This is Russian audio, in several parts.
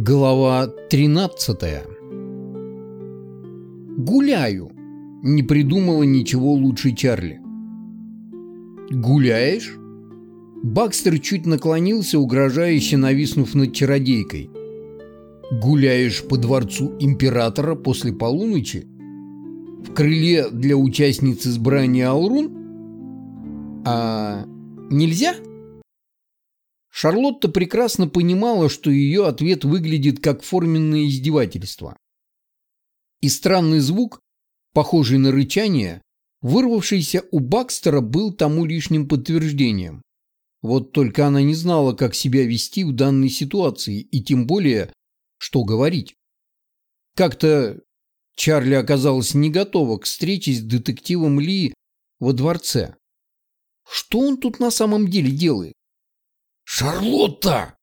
Глава 13 «Гуляю!» – не придумала ничего лучше Чарли. «Гуляешь?» Бакстер чуть наклонился, угрожающе нависнув над чародейкой. «Гуляешь по дворцу императора после полуночи? В крыле для участниц избрания Алрун? А нельзя?» Шарлотта прекрасно понимала, что ее ответ выглядит как форменное издевательство. И странный звук, похожий на рычание, вырвавшийся у Бакстера, был тому лишним подтверждением. Вот только она не знала, как себя вести в данной ситуации, и тем более, что говорить. Как-то Чарли оказалась не готова к встрече с детективом Ли во дворце. Что он тут на самом деле делает? «Шарлотта!»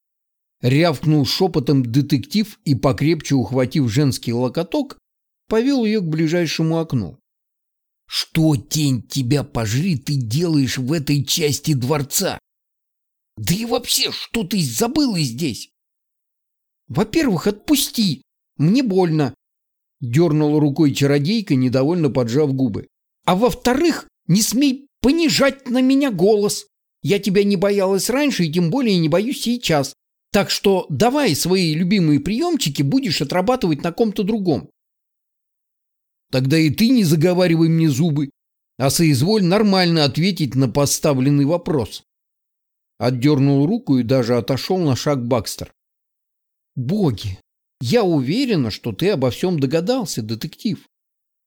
Рявкнул шепотом детектив и, покрепче ухватив женский локоток, повел ее к ближайшему окну. «Что, тень, тебя пожри, ты делаешь в этой части дворца? Да и вообще, что ты забыла здесь?» «Во-первых, отпусти! Мне больно!» Дернула рукой чародейка, недовольно поджав губы. «А во-вторых, не смей понижать на меня голос!» Я тебя не боялась раньше и тем более не боюсь сейчас. Так что давай свои любимые приемчики будешь отрабатывать на ком-то другом. Тогда и ты не заговаривай мне зубы, а соизволь нормально ответить на поставленный вопрос. Отдернул руку и даже отошел на шаг Бакстер. Боги, я уверена, что ты обо всем догадался, детектив.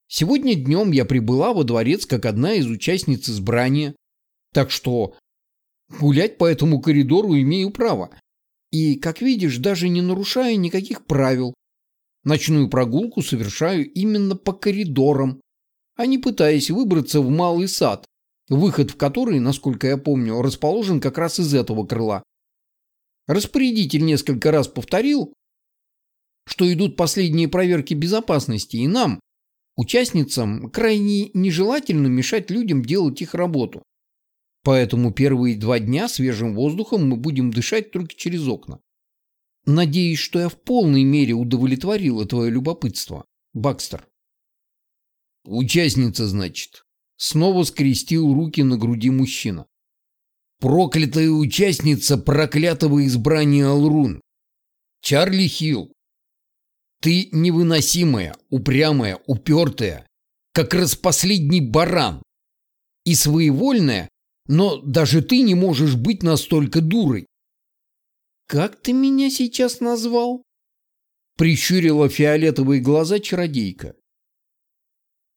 Сегодня днем я прибыла во дворец как одна из участниц избрания. Так что Гулять по этому коридору имею право. И, как видишь, даже не нарушая никаких правил. Ночную прогулку совершаю именно по коридорам, а не пытаясь выбраться в малый сад, выход в который, насколько я помню, расположен как раз из этого крыла. Распорядитель несколько раз повторил, что идут последние проверки безопасности, и нам, участницам, крайне нежелательно мешать людям делать их работу. Поэтому первые два дня свежим воздухом мы будем дышать только через окна. Надеюсь, что я в полной мере удовлетворила твое любопытство, Бакстер. Участница, значит. Снова скрестил руки на груди мужчина. Проклятая участница проклятого избрания Алрун. Чарли Хилл. Ты невыносимая, упрямая, упертая, как распоследний баран. И своевольная, но даже ты не можешь быть настолько дурой. «Как ты меня сейчас назвал?» Прищурила фиолетовые глаза чародейка.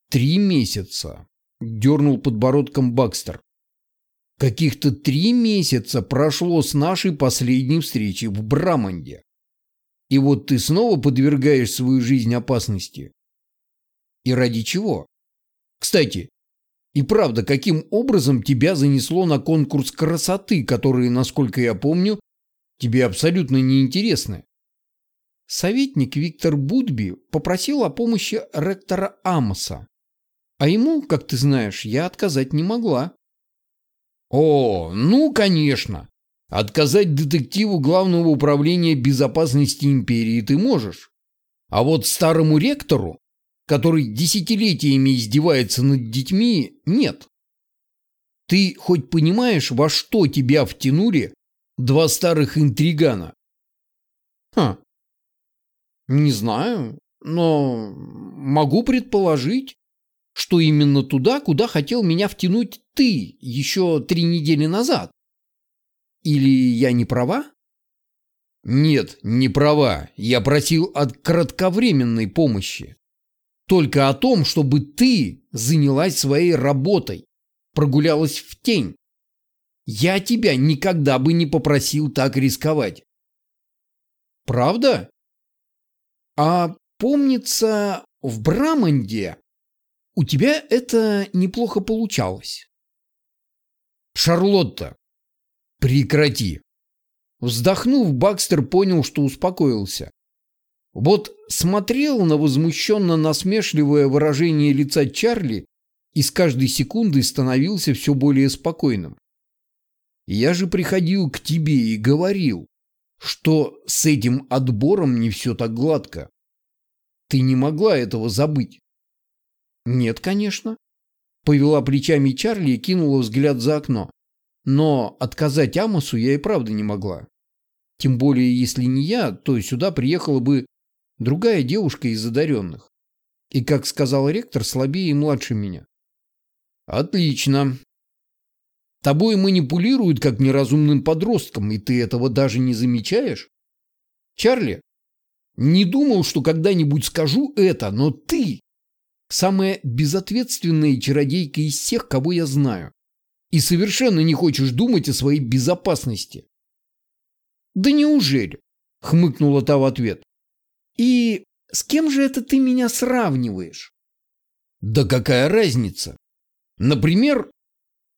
«Три месяца», — дернул подбородком Бакстер. «Каких-то три месяца прошло с нашей последней встречи в Браманде. И вот ты снова подвергаешь свою жизнь опасности. И ради чего? Кстати, и правда, каким образом тебя занесло на конкурс красоты, который, насколько я помню, тебе абсолютно не интересны? Советник Виктор Будби попросил о помощи ректора Амоса. А ему, как ты знаешь, я отказать не могла. О, ну, конечно. Отказать детективу Главного управления безопасности империи ты можешь. А вот старому ректору который десятилетиями издевается над детьми, нет. Ты хоть понимаешь, во что тебя втянули два старых интригана? Ха. Не знаю, но могу предположить, что именно туда, куда хотел меня втянуть ты еще три недели назад. Или я не права? Нет, не права. Я просил от кратковременной помощи только о том, чтобы ты занялась своей работой, прогулялась в тень. Я тебя никогда бы не попросил так рисковать. Правда? А помнится, в Браманде у тебя это неплохо получалось. Шарлотта, прекрати. Вздохнув, Бакстер понял, что успокоился. Вот смотрел на возмущенно насмешливое выражение лица Чарли и с каждой секундой становился все более спокойным. Я же приходил к тебе и говорил, что с этим отбором не все так гладко. Ты не могла этого забыть. Нет, конечно. Повела плечами Чарли и кинула взгляд за окно. Но отказать Амосу я и правда не могла. Тем более, если не я, то сюда приехала бы другая девушка из одаренных. И, как сказал ректор, слабее и младше меня. Отлично. Тобой манипулируют как неразумным подростком, и ты этого даже не замечаешь? Чарли, не думал, что когда-нибудь скажу это, но ты самая безответственная чародейка из всех, кого я знаю. И совершенно не хочешь думать о своей безопасности. Да неужели? Хмыкнула та в ответ. И с кем же это ты меня сравниваешь? Да какая разница? Например,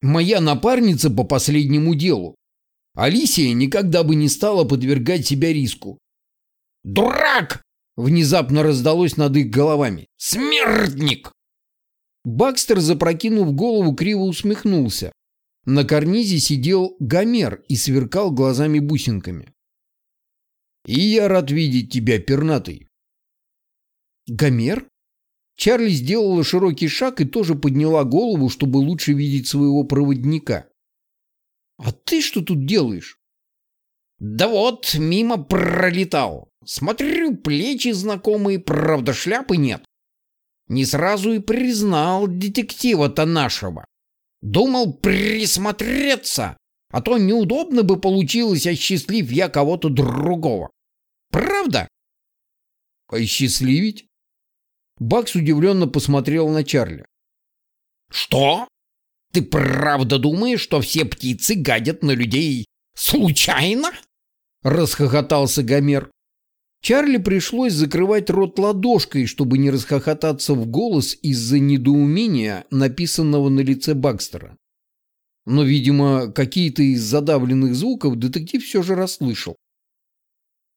моя напарница по последнему делу. Алисия никогда бы не стала подвергать себя риску. «Дурак!» — внезапно раздалось над их головами. «Смертник!» Бакстер, запрокинув голову, криво усмехнулся. На карнизе сидел Гомер и сверкал глазами-бусинками. «И я рад видеть тебя, пернатый». «Гомер?» Чарли сделала широкий шаг и тоже подняла голову, чтобы лучше видеть своего проводника. «А ты что тут делаешь?» «Да вот, мимо пролетал. Смотрю, плечи знакомые, правда шляпы нет. Не сразу и признал детектива-то нашего. Думал присмотреться, а то неудобно бы получилось, осчастлив я кого-то другого. Правда? Осчастливить? Бакс удивленно посмотрел на Чарли. Что? Ты правда думаешь, что все птицы гадят на людей случайно? Расхохотался Гомер. Чарли пришлось закрывать рот ладошкой, чтобы не расхохотаться в голос из-за недоумения, написанного на лице Бакстера. Но, видимо, какие-то из задавленных звуков детектив все же расслышал.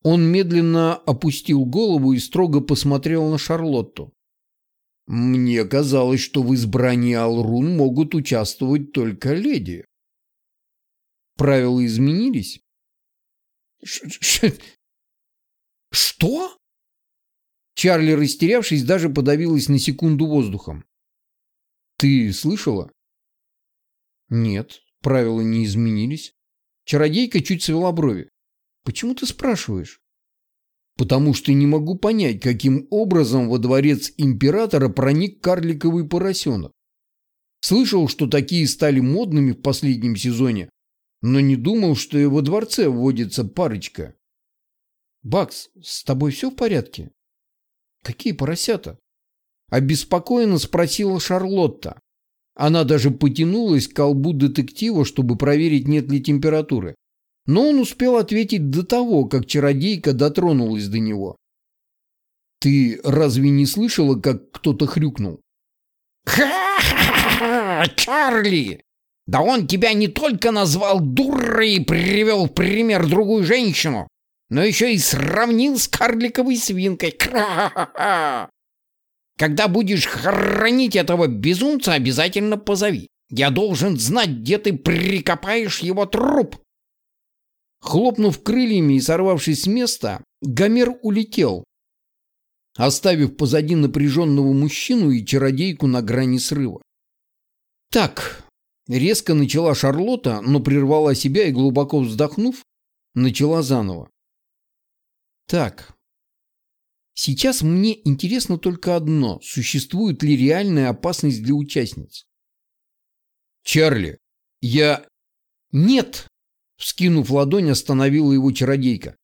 Он медленно опустил голову и строго посмотрел на Шарлотту. «Мне казалось, что в избрании Алрун могут участвовать только леди». «Правила изменились?» «Что?» Чарли, растерявшись, даже подавилась на секунду воздухом. «Ты слышала?» «Нет, правила не изменились». Чародейка чуть свела брови. «Почему ты спрашиваешь?» «Потому что не могу понять, каким образом во дворец императора проник карликовый поросенок. Слышал, что такие стали модными в последнем сезоне, но не думал, что и во дворце водится парочка. «Бакс, с тобой все в порядке?» «Какие поросята?» Обеспокоенно спросила Шарлотта. Она даже потянулась к колбу детектива, чтобы проверить, нет ли температуры. Но он успел ответить до того, как чародейка дотронулась до него. «Ты разве не слышала, как кто-то хрюкнул?» «Ха-ха-ха! Чарли! Да он тебя не только назвал дурой и привел в пример другую женщину, но еще и сравнил с карликовой свинкой. Кра-ха-ха! Когда будешь хоронить этого безумца, обязательно позови. Я должен знать, где ты прикопаешь его труп. Хлопнув крыльями и сорвавшись с места, Гомер улетел, оставив позади напряженного мужчину и чародейку на грани срыва. «Так», — резко начала Шарлотта, но прервала себя и, глубоко вздохнув, начала заново. Так. Сейчас мне интересно только одно. Существует ли реальная опасность для участниц? Чарли, я... Нет! Вскинув ладонь, остановила его чародейка.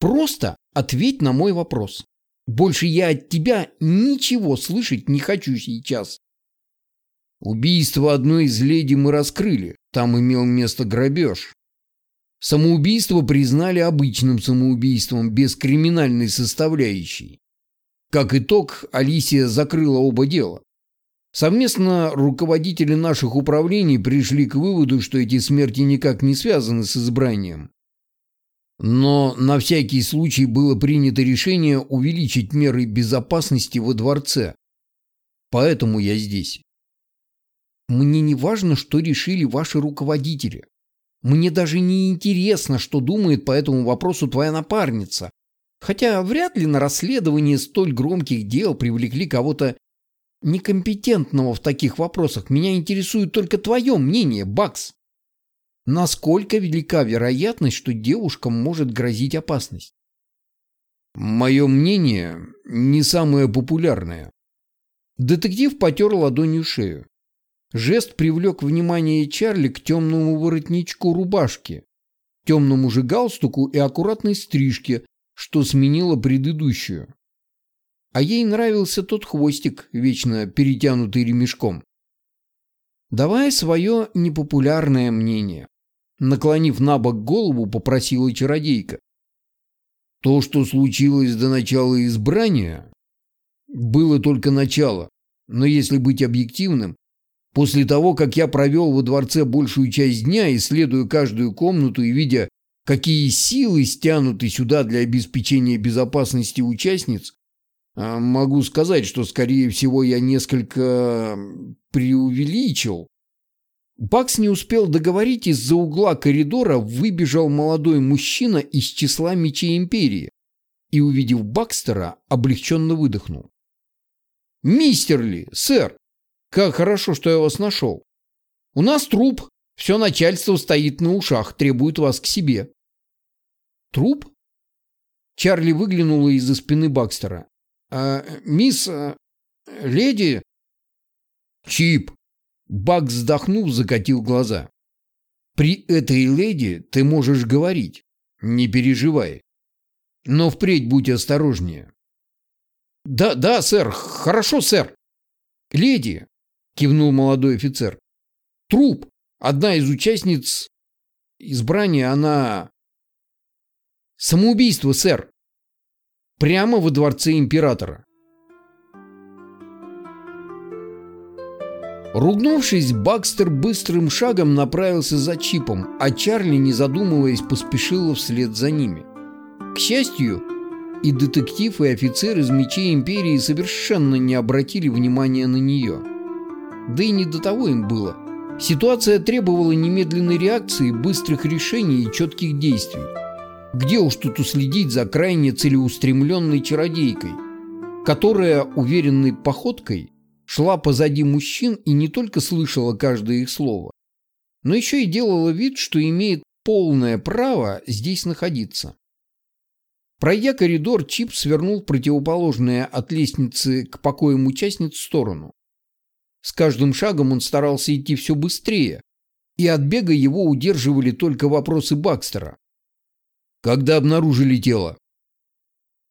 Просто ответь на мой вопрос. Больше я от тебя ничего слышать не хочу сейчас. Убийство одной из леди мы раскрыли. Там имел место грабеж. Самоубийство признали обычным самоубийством без криминальной составляющей. Как итог, Алисия закрыла оба дела. Совместно руководители наших управлений пришли к выводу, что эти смерти никак не связаны с избранием. Но на всякий случай было принято решение увеличить меры безопасности во дворце. Поэтому я здесь. Мне не важно, что решили ваши руководители. Мне даже не интересно, что думает по этому вопросу твоя напарница. Хотя вряд ли на расследование столь громких дел привлекли кого-то некомпетентного в таких вопросах. Меня интересует только твое мнение, Бакс. Насколько велика вероятность, что девушкам может грозить опасность? Мое мнение не самое популярное. Детектив потер ладонью шею. Жест привлек внимание Чарли к темному воротничку рубашки, темному же галстуку и аккуратной стрижке, что сменила предыдущую. А ей нравился тот хвостик, вечно перетянутый ремешком. Давай свое непопулярное мнение. Наклонив на бок голову, попросила чародейка. То, что случилось до начала избрания, было только начало. Но если быть объективным, после того, как я провел во дворце большую часть дня, исследуя каждую комнату и видя, какие силы стянуты сюда для обеспечения безопасности участниц, а, могу сказать, что, скорее всего, я несколько преувеличил. Бакс не успел договорить, из-за угла коридора выбежал молодой мужчина из числа мечей Империи и, увидев Бакстера, облегченно выдохнул. «Мистер Ли, сэр, как хорошо, что я вас нашел. У нас труп, все начальство стоит на ушах, требует вас к себе». «Труп?» Чарли выглянула из-за спины Бакстера. «А, «Мисс... А, леди...» «Чип!» Бак вздохнув, закатил глаза. «При этой леди ты можешь говорить. Не переживай. Но впредь будь осторожнее». «Да, да, сэр. Хорошо, сэр». «Леди!» — кивнул молодой офицер. «Труп. Одна из участниц избрания, она...» «Самоубийство, сэр. Прямо во дворце императора». Ругнувшись, Бакстер быстрым шагом направился за Чипом, а Чарли, не задумываясь, поспешила вслед за ними. К счастью, и детектив, и офицер из мечей Империи совершенно не обратили внимания на нее. Да и не до того им было. Ситуация требовала немедленной реакции, быстрых решений и четких действий. Где уж тут уследить за крайне целеустремленной чародейкой, которая уверенной походкой шла позади мужчин и не только слышала каждое их слово, но еще и делала вид, что имеет полное право здесь находиться. Пройдя коридор, Чип свернул в противоположное от лестницы к покоям участниц сторону. С каждым шагом он старался идти все быстрее, и от бега его удерживали только вопросы Бакстера. «Когда обнаружили тело?»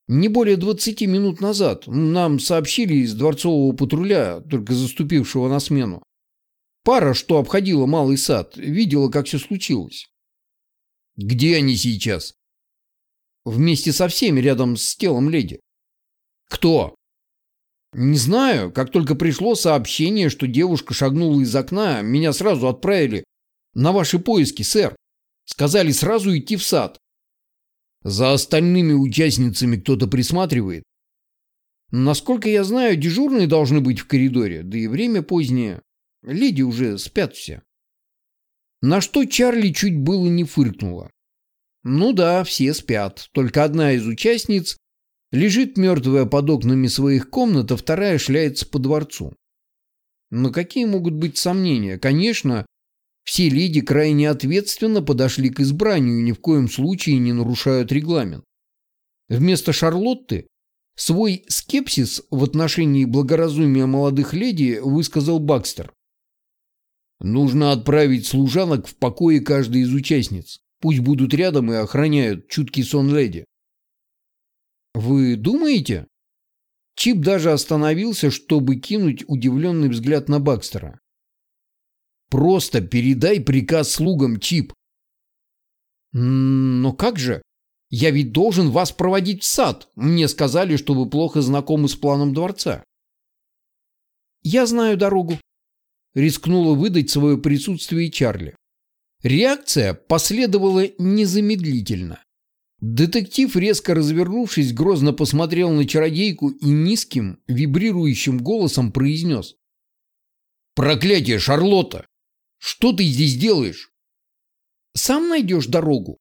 Не более 20 минут назад нам сообщили из дворцового патруля, только заступившего на смену. Пара, что обходила малый сад, видела, как все случилось. Где они сейчас? Вместе со всеми рядом с телом леди. Кто? Не знаю. Как только пришло сообщение, что девушка шагнула из окна, меня сразу отправили на ваши поиски, сэр. Сказали сразу идти в сад. За остальными участницами кто-то присматривает? Насколько я знаю, дежурные должны быть в коридоре, да и время позднее. Леди уже спят все. На что Чарли чуть было не фыркнула. Ну да, все спят, только одна из участниц лежит мертвая под окнами своих комнат, а вторая шляется по дворцу. Но какие могут быть сомнения? Конечно, все леди крайне ответственно подошли к избранию и ни в коем случае не нарушают регламент. Вместо Шарлотты свой скепсис в отношении благоразумия молодых леди высказал Бакстер. Нужно отправить служанок в покое каждой из участниц. Пусть будут рядом и охраняют чуткий сон леди. Вы думаете? Чип даже остановился, чтобы кинуть удивленный взгляд на Бакстера. Просто передай приказ слугам, Чип. Но как же? Я ведь должен вас проводить в сад. Мне сказали, что вы плохо знакомы с планом дворца. Я знаю дорогу. Рискнула выдать свое присутствие Чарли. Реакция последовала незамедлительно. Детектив, резко развернувшись, грозно посмотрел на чародейку и низким, вибрирующим голосом произнес. «Проклятие, Шарлотта! Что ты здесь делаешь?» Сам найдешь дорогу?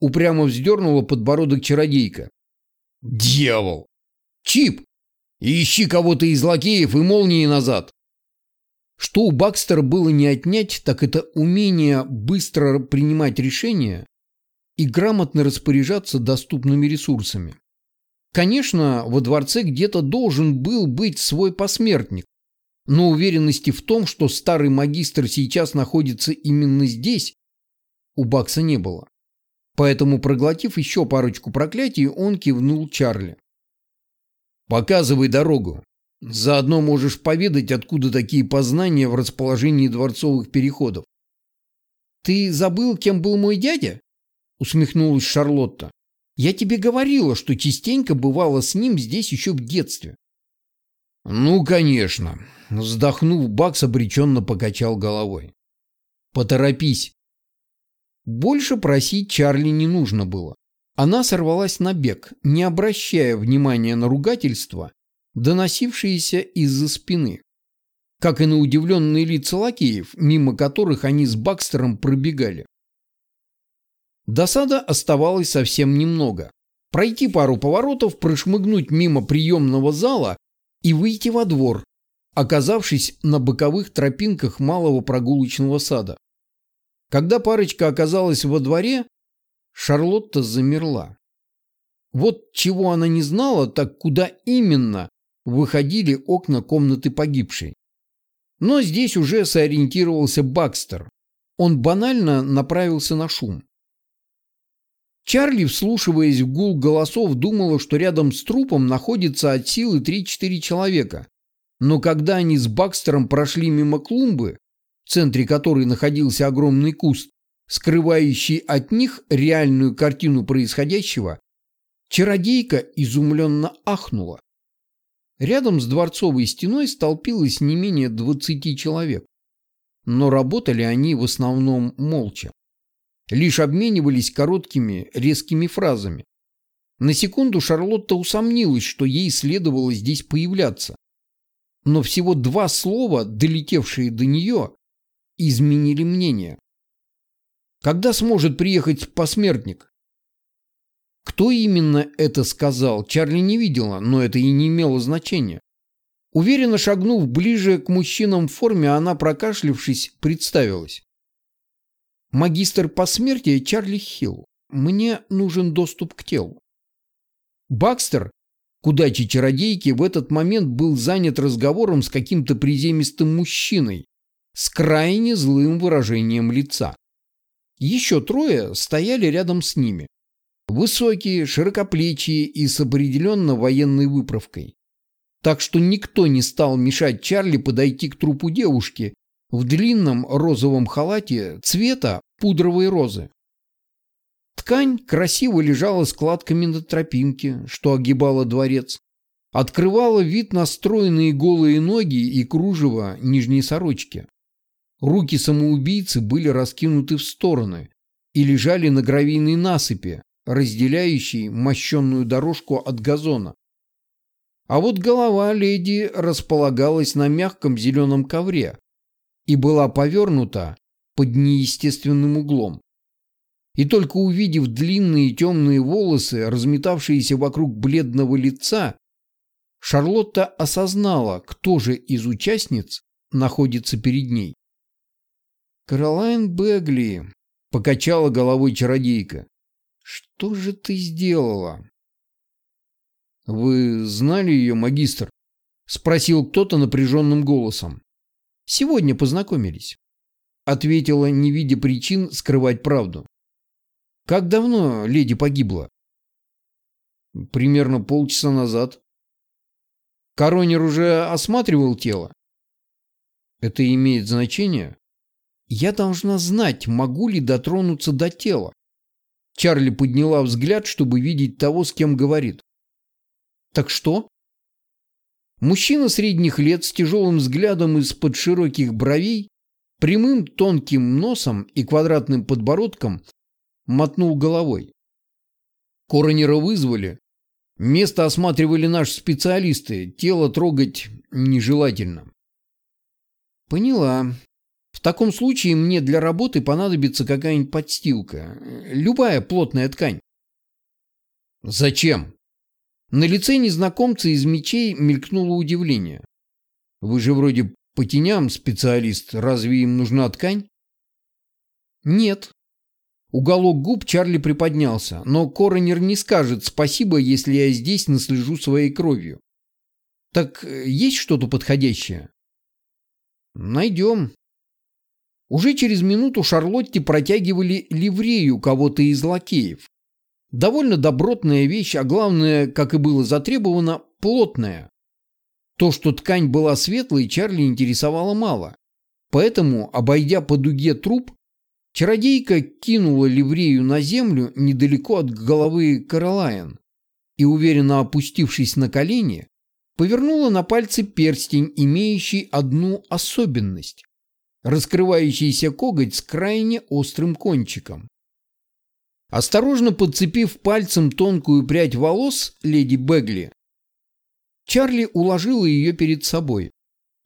Упрямо вздернула подбородок чародейка. Дьявол! Чип! Ищи кого-то из лакеев и молнии назад. Что у Бакстера было не отнять, так это умение быстро принимать решения и грамотно распоряжаться доступными ресурсами. Конечно, во дворце где-то должен был быть свой посмертник, но уверенности в том, что старый магистр сейчас находится именно здесь, у Бакса не было. Поэтому, проглотив еще парочку проклятий, он кивнул Чарли. «Показывай дорогу. Заодно можешь поведать, откуда такие познания в расположении дворцовых переходов». «Ты забыл, кем был мой дядя?» Усмехнулась Шарлотта. Я тебе говорила, что частенько бывала с ним здесь еще в детстве. Ну, конечно. Вздохнув, Бакс обреченно покачал головой. Поторопись. Больше просить Чарли не нужно было. Она сорвалась на бег, не обращая внимания на ругательства, доносившиеся из-за спины. Как и на удивленные лица лакеев, мимо которых они с Бакстером пробегали. Досада оставалось совсем немного. Пройти пару поворотов, прошмыгнуть мимо приемного зала и выйти во двор, оказавшись на боковых тропинках малого прогулочного сада. Когда парочка оказалась во дворе, Шарлотта замерла. Вот чего она не знала, так куда именно выходили окна комнаты погибшей. Но здесь уже сориентировался Бакстер. Он банально направился на шум. Чарли, вслушиваясь в гул голосов, думала, что рядом с трупом находится от силы 3-4 человека. Но когда они с Бакстером прошли мимо клумбы, в центре которой находился огромный куст, скрывающий от них реальную картину происходящего, чародейка изумленно ахнула. Рядом с дворцовой стеной столпилось не менее 20 человек. Но работали они в основном молча лишь обменивались короткими, резкими фразами. На секунду Шарлотта усомнилась, что ей следовало здесь появляться. Но всего два слова, долетевшие до нее, изменили мнение. Когда сможет приехать посмертник? Кто именно это сказал, Чарли не видела, но это и не имело значения. Уверенно шагнув ближе к мужчинам в форме, она, прокашлившись, представилась. Магистр посмертия Чарли Хилл. Мне нужен доступ к телу. Бакстер, к удаче чародейки, в этот момент был занят разговором с каким-то приземистым мужчиной с крайне злым выражением лица. Еще трое стояли рядом с ними. Высокие, широкоплечие и с определенно военной выправкой. Так что никто не стал мешать Чарли подойти к трупу девушки в длинном розовом халате цвета пудровой розы. Ткань красиво лежала складками на тропинке, что огибала дворец. Открывала вид на стройные голые ноги и кружево нижней сорочки. Руки самоубийцы были раскинуты в стороны и лежали на гравийной насыпи, разделяющей мощенную дорожку от газона. А вот голова леди располагалась на мягком зеленом ковре, и была повернута под неестественным углом. И только увидев длинные темные волосы, разметавшиеся вокруг бледного лица, Шарлотта осознала, кто же из участниц находится перед ней. «Каролайн Бегли», — покачала головой чародейка, — «что же ты сделала?» «Вы знали ее, магистр?» — спросил кто-то напряженным голосом. Сегодня познакомились. Ответила, не видя причин скрывать правду. Как давно леди погибла? Примерно полчаса назад. Коронер уже осматривал тело? Это имеет значение? Я должна знать, могу ли дотронуться до тела. Чарли подняла взгляд, чтобы видеть того, с кем говорит. Так что? Мужчина средних лет с тяжелым взглядом из-под широких бровей, прямым тонким носом и квадратным подбородком мотнул головой. Коронера вызвали. Место осматривали наши специалисты. Тело трогать нежелательно. Поняла. В таком случае мне для работы понадобится какая-нибудь подстилка. Любая плотная ткань. Зачем? На лице незнакомца из мечей мелькнуло удивление. Вы же вроде по теням специалист, разве им нужна ткань? Нет. Уголок губ Чарли приподнялся, но коронер не скажет спасибо, если я здесь наслежу своей кровью. Так э, есть что-то подходящее? Найдем. Уже через минуту Шарлотте протягивали ливрею кого-то из лакеев. Довольно добротная вещь, а главное, как и было затребовано, плотная. То, что ткань была светлой, Чарли интересовало мало. Поэтому, обойдя по дуге труп, чародейка кинула ливрею на землю недалеко от головы Каролайн и, уверенно опустившись на колени, повернула на пальце перстень, имеющий одну особенность – раскрывающийся коготь с крайне острым кончиком. Осторожно подцепив пальцем тонкую прядь волос леди Бегли, Чарли уложила ее перед собой.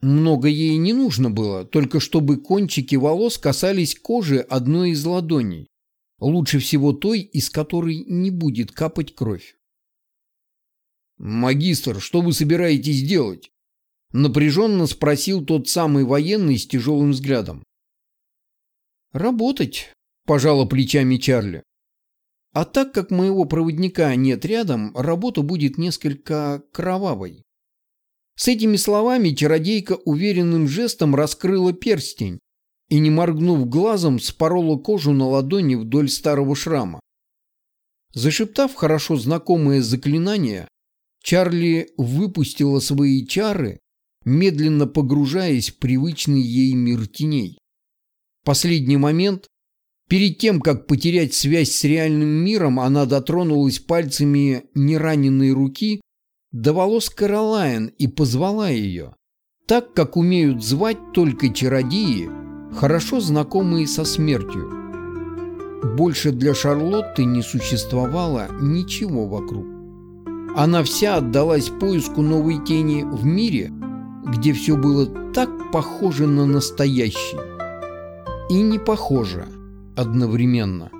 Много ей не нужно было, только чтобы кончики волос касались кожи одной из ладоней. Лучше всего той, из которой не будет капать кровь. «Магистр, что вы собираетесь делать?» Напряженно спросил тот самый военный с тяжелым взглядом. «Работать», – пожала плечами Чарли. А так как моего проводника нет рядом, работа будет несколько кровавой. С этими словами чародейка уверенным жестом раскрыла перстень и, не моргнув глазом, спорола кожу на ладони вдоль старого шрама. Зашептав хорошо знакомое заклинание, Чарли выпустила свои чары, медленно погружаясь в привычный ей мир теней. В последний момент Перед тем, как потерять связь с реальным миром, она дотронулась пальцами нераненной руки до волос Каролайн и позвала ее, так как умеют звать только чародеи, хорошо знакомые со смертью. Больше для Шарлотты не существовало ничего вокруг. Она вся отдалась поиску новой тени в мире, где все было так похоже на настоящий. И не похоже – одновременно.